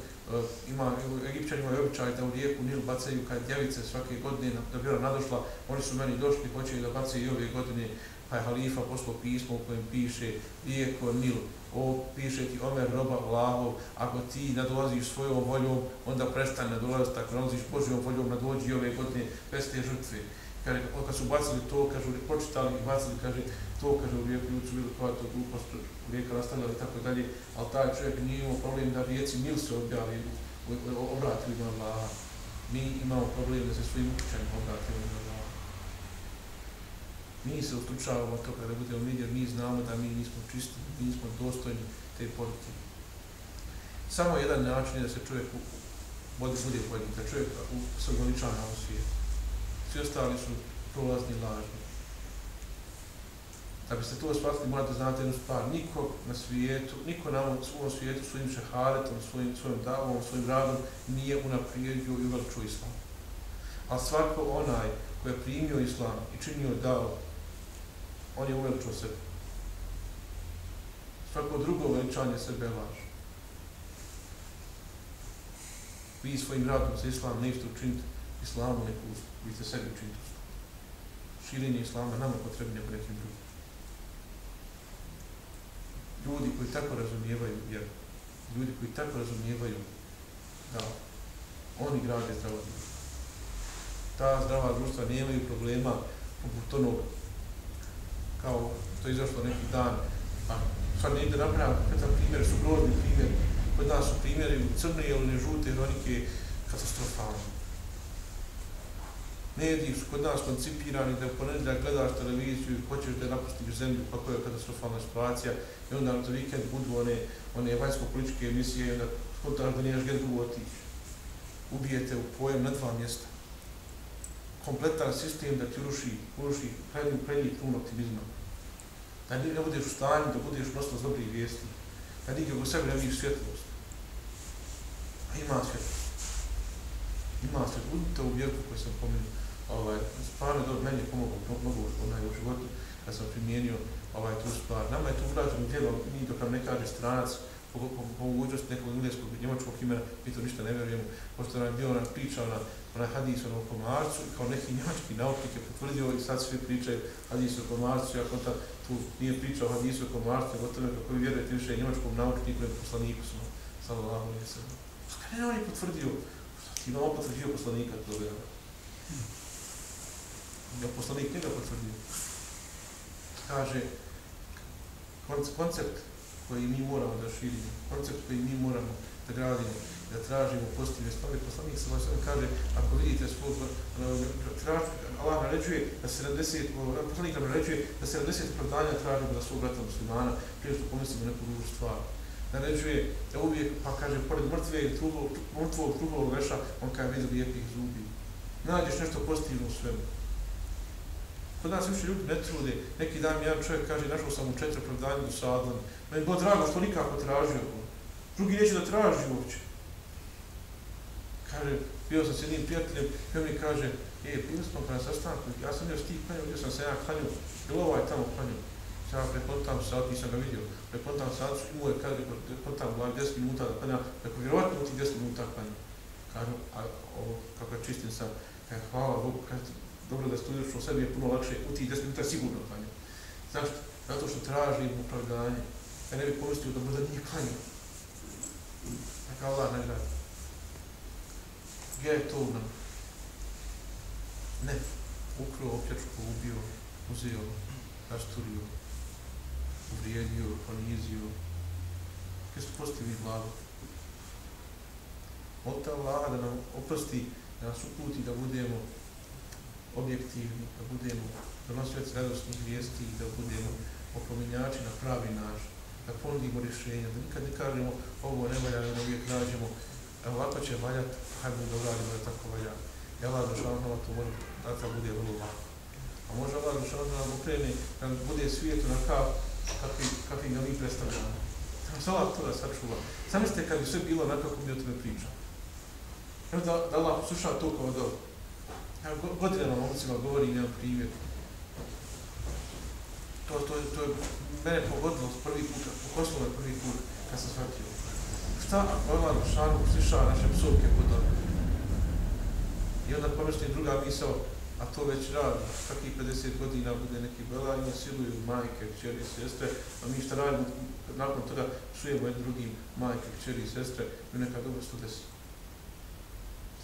ima, Egipćani imaju običaj da u rijeku Nil bacaju kad djevice svake godine da bi ona nadošla, oni su meni došli, hoće da bacaju i ove godine, pa je halifa poslao pismo u kojem piše rijeko Nil, o, piše ti Omer roba Allahov, ako ti nadolaziš svojom voljom, onda prestane nadolaziti, ako nadolaziš Božijom voljom, nadolazi ove godine bez te žrtve. Kaže, kad su bacili to, kažu, počitali i bacili, kaže, to, kaže, u rijeku, ljudi su bili koja to glupost, rijeka nastavljala i tako dalje, ali taj čovjek nije imao problem da rijeci mil se objavi, obratili na Allaha. Mi imamo problem da se svojim ukućanima obratili na Allaha. Mi se ustručavamo to kada budemo vidjeli, mi znamo da mi nismo čisti, mi nismo dostojni te poruke. Samo jedan način je da se čovjek bude bude pojedi, da čovjek se uveličava na ovom svijetu. Svi ostali su prolazni lažni. Da biste to shvatili, morate znati jednu stvar. Niko na svijetu, niko na ovom svom svijetu svojim šehadetom, svojim, svojim davom, svojim radom nije unaprijedio i uveličio islam. A svako onaj koji je primio islam i činio dao, on je uveličio sebe. Svako drugo uveličanje sebe laž. Vi svojim radom za islam nećete učiniti islamu neku uslugu, vi ste sebi učinili. Širenje islama nama potrebno nego nekim drugim ljudi koji tako razumijevaju vjeru, ljudi koji tako razumijevaju da oni grade zdravo društvo. Ta zdrava društva nemaju problema poput onog kao to je izašlo neki dan, a sad ne ide napravljati, kad sam primjer, su grozni primjer, kod nas su primjeri u crne ili žute hronike katastrofalne mediji su kod nas koncipirani da u ponedjeljak gledaš televiziju i hoćeš da napustiš zemlju kako je katastrofalna situacija i onda za vikend budu one, one vanjsko-političke emisije i onda skontaš da nijaš gdje drugo otići. Ubijete u pojem na dva mjesta. Kompletan sistem da ti uruši, uruši prednji, prednji pun optimizma. Da ne budeš u stanju, da budeš prosto z dobrih vijesti. Da nikog u sebi ne vidiš svjetlost. A ima svjetlost. Ima svjetlost. Budite u vjerku koju sam pomenuo ovaj, stvarno dobro, meni je pomoglo mnogo onaj, u životu kad sam primijenio ovaj, tu stvar. Nama je tu urađeno djelo, mi dok nam ne kaže stranac, po, po, po, po mogućnosti nekog engleskog, njemačkog imena, mi to ništa ne vjerujemo, pošto nam je bio ona priča, na ona hadis ono, o komarcu i kao neki njemački nautnik je potvrdio i sad svi pričaju hadis o komarcu, ako ta tu nije pričao o hadisu o komarcu, gotovo kako vi vjerujete više njemačkom naučniku i poslaniku smo, sallallahu alaihi wa sallam. Kada je on je potvrdio, ti imamo potvrdio poslanika, to je da poslanik njega potvrdio. Kaže, koncept koji mi moramo da širimo, koncept koji mi moramo da gradimo, da tražimo pozitivne stvari, poslanik se ovaj kaže, ako vidite svog, traž, Allah naređuje da 70, ovaj, poslanik nam naređuje da se 70 opravdanja tražimo za svog brata muslimana, prije što pomislimo neku drugu stvar. Naređuje da uvijek, pa kaže, pored mrtve i ili mrtvog truhovog veša, on kaže, vidi lijepih zubi. Nađeš nešto pozitivno u svemu. Kod nas više ljudi ne trude. Neki dan mi jedan čovjek kaže, našao sam u četiri opravdanje do sadlan. Meni bilo drago što nikako tražio. Drugi neće da traži uopće. Kaže, bio sam s jednim prijateljem i on mi kaže, e, bili smo pa kada sastanku, ja sam još s tih klanjao, sam se ja klanio, ili ovaj tamo klanio. Ja prekontam sat, nisam ga vidio, prekontam sat, imao je, kaže, prekontam glavi 10 minuta da klanjam, rekao, vjerovatno u ti 10 minuta klanjam. Kažu, a ovo, kako je čistim sam, kaže, hvala Bogu, kaže, dobro da studiraš u sebi je puno lakše, u tih 10 minuta sigurno klanja. Zašto? Zato što tražim opravdanje. Ja ne bih pomislio da možda nije klanja. Neka Allah nagrada. Gdje je to nam? Ne. Ukro, opjačko, ubio, uzeo, rasturio, uvrijedio, ponizio. Gdje su postavili glavu? Od Allah da nam oprosti, da nas uputi da budemo objektivni, da budemo donosioci radostnih vijesti i da budemo opominjači na pravi način, da ponudimo rješenja, da nikad ne kažemo ovo ne valja, da uvijek nađemo, a ovako će valjati, hajde da uradimo da tako valja. Ja Allah došao to može da to bude vrlo lako. A može Allah došao nam okrene, da bude svijetu na kav, kakvi, kakvi ga mi predstavljamo. Da nas Allah to da sačuva. Zamislite kad bi sve bilo onako kako mi o tome pričam. Evo da, da Allah sluša to kao dobro. Ja godinama momcima govorim jedan primjer. To, to, to je mene pogodilo prvi put, pokosilo me prvi put kad sam shvatio. Šta ako Allah šanu sliša naše psovke po dobu? I onda pomisli druga misao, a to već radi, svaki 50 godina bude neki bela i siluju majke, kćeri, sestre, a mi šta radimo, nakon toga čujemo jednim drugim majke, kćeri, sestre, i neka dobro se to desi.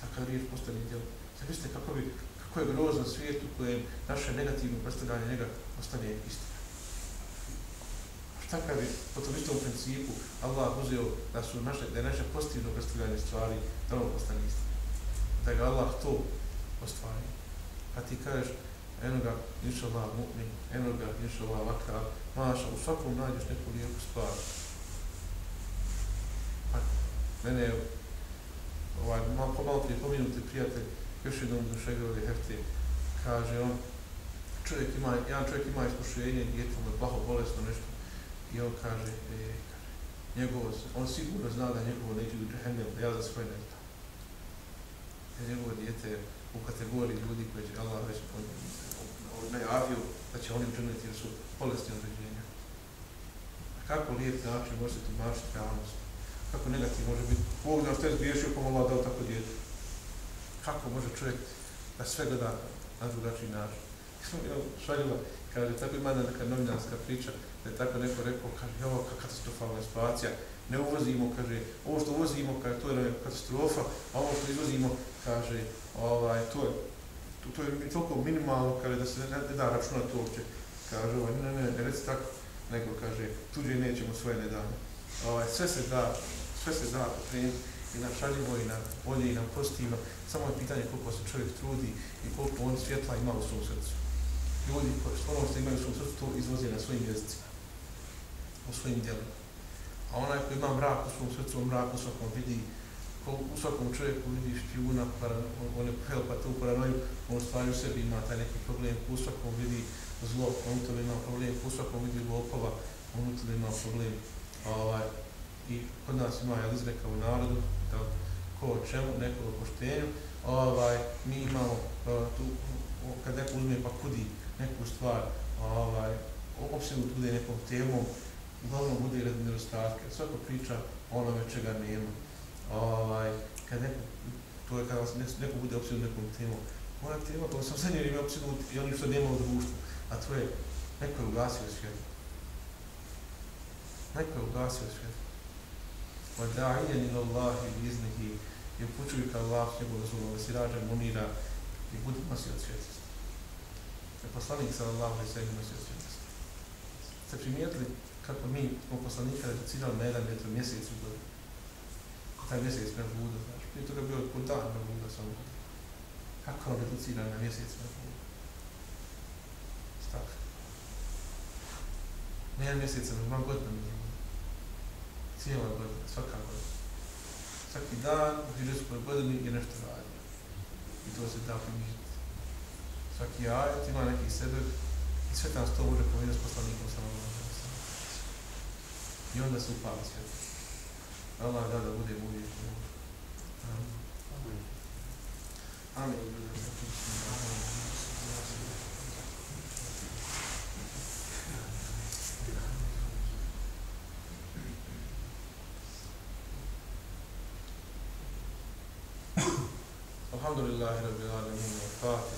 Takav riječ postane djelo, Zamislite kako bi, kako je grozan svijet u kojem naše negativno predstavljanje njega ostane istina. Šta kad bi po tom istom principu Allah uzeo da su naše, da je naše pozitivno predstavljanje stvari da ono postane istina. Da ga Allah to ostvari. A ti kažeš, eno ga, inša Allah, mu'min, eno ga, inša Allah, vakar, maša, u svakom nađeš neku lijepu stvar. Pa, mene je, ovaj, malo, malo prije pominuti prijatelj, još jednom do šegove hefte, kaže on, čovjek ima, jedan čovjek ima iskušenje, djete mu je plaho bolesno nešto, i on kaže, e, kaže, njegovo, on sigurno zna da njegovo neće u džehennem, da ja za svoje ne znam. Jer njegovo djete je u kategoriji ljudi koji će Allah već najavio da će oni učiniti jer su bolesti određenja. A kako lijep način može se tumačiti realnost? Kako negativ može biti? Bog da je zbiješio pa Allah dao tako djetu. Kako može čovjek da sve gleda na drugačiji način? Šaljila, kaže, tako ima neka novinarska priča, da je tako neko rekao, kaže, ovo katastrofalna situacija, ne uvozimo, kaže, ovo što uvozimo, kaže, to je ono, katastrofa, a ovo što izvozimo, kaže, ovaj, to je, to, to je toliko minimalno, kaže, da se ne, ne da računati uopće. Kaže, ovaj, ne, ne, ne, reci tako, nego kaže, tuđe nećemo svoje ne. Ovaj, sve se da, sve se da pokrenuti i na šaljivo i na bolje i na pozitivno, samo je pitanje koliko se čovjek trudi i koliko on svjetla ima u svom srcu. Ljudi koji ono što imaju u svom srcu, to izvoze na svojim jezicima, u svojim djelima. A onaj koji ima mrak u svom srcu, mrak u svakom vidi, u svakom čovjeku vidi špijuna, on je pa tu paranoju, on stvari u sebi ima taj neki problem, u svakom vidi zlo, on u ima problem, u svakom vidi lopova, on u ima problem. Ovaj, I kod nas ima jel izreka u narodu, da ko o čemu, neko o poštenju, ovaj, mi imamo eh, tu, kad neko uzme pa kudi neku stvar, ovaj, opsegu bude nekom temom, uglavnom bude radi nedostatke. Svako priča onome čega nema. Ovaj, kad neko, to je kada neko bude opsegu nekom temom. Moja tema, koja sam zadnje vrijeme opsegu i onim što nema u društvu, a to je neko je ugasio svijet. Neko je ugasio svijet. وَدَعِيَنِ إِلَى اللَّهِ بِإِذْنِهِ i upućuju ka Allah s njegovom zvolom, da si rađa munira i budi nosi od svjetlosti. Je poslanik sallallahu alaihi sallam nosi od svjetlosti. Ste primijetili kako mi smo poslanika reducirali na jedan metro mjesec u godinu? Taj mjesec me vuda, znaš. Prije toga bio kod dan me vuda samo. Kako on reducira na mjesec me vuda? Stav. Ne jedan mjesec, nego imam godina me vuda. Cijela godina, svaka godina svaki dan u hiđarskoj godini je nešto radio. I to se da primijeti. Svaki ajet ima neki sebe i sve tam sto može povijedati s poslanikom sa ovom I onda se upali sve. Allah da da bude uvijek. Amin. Amin. Amin. لله رب العالمين. والفاتحة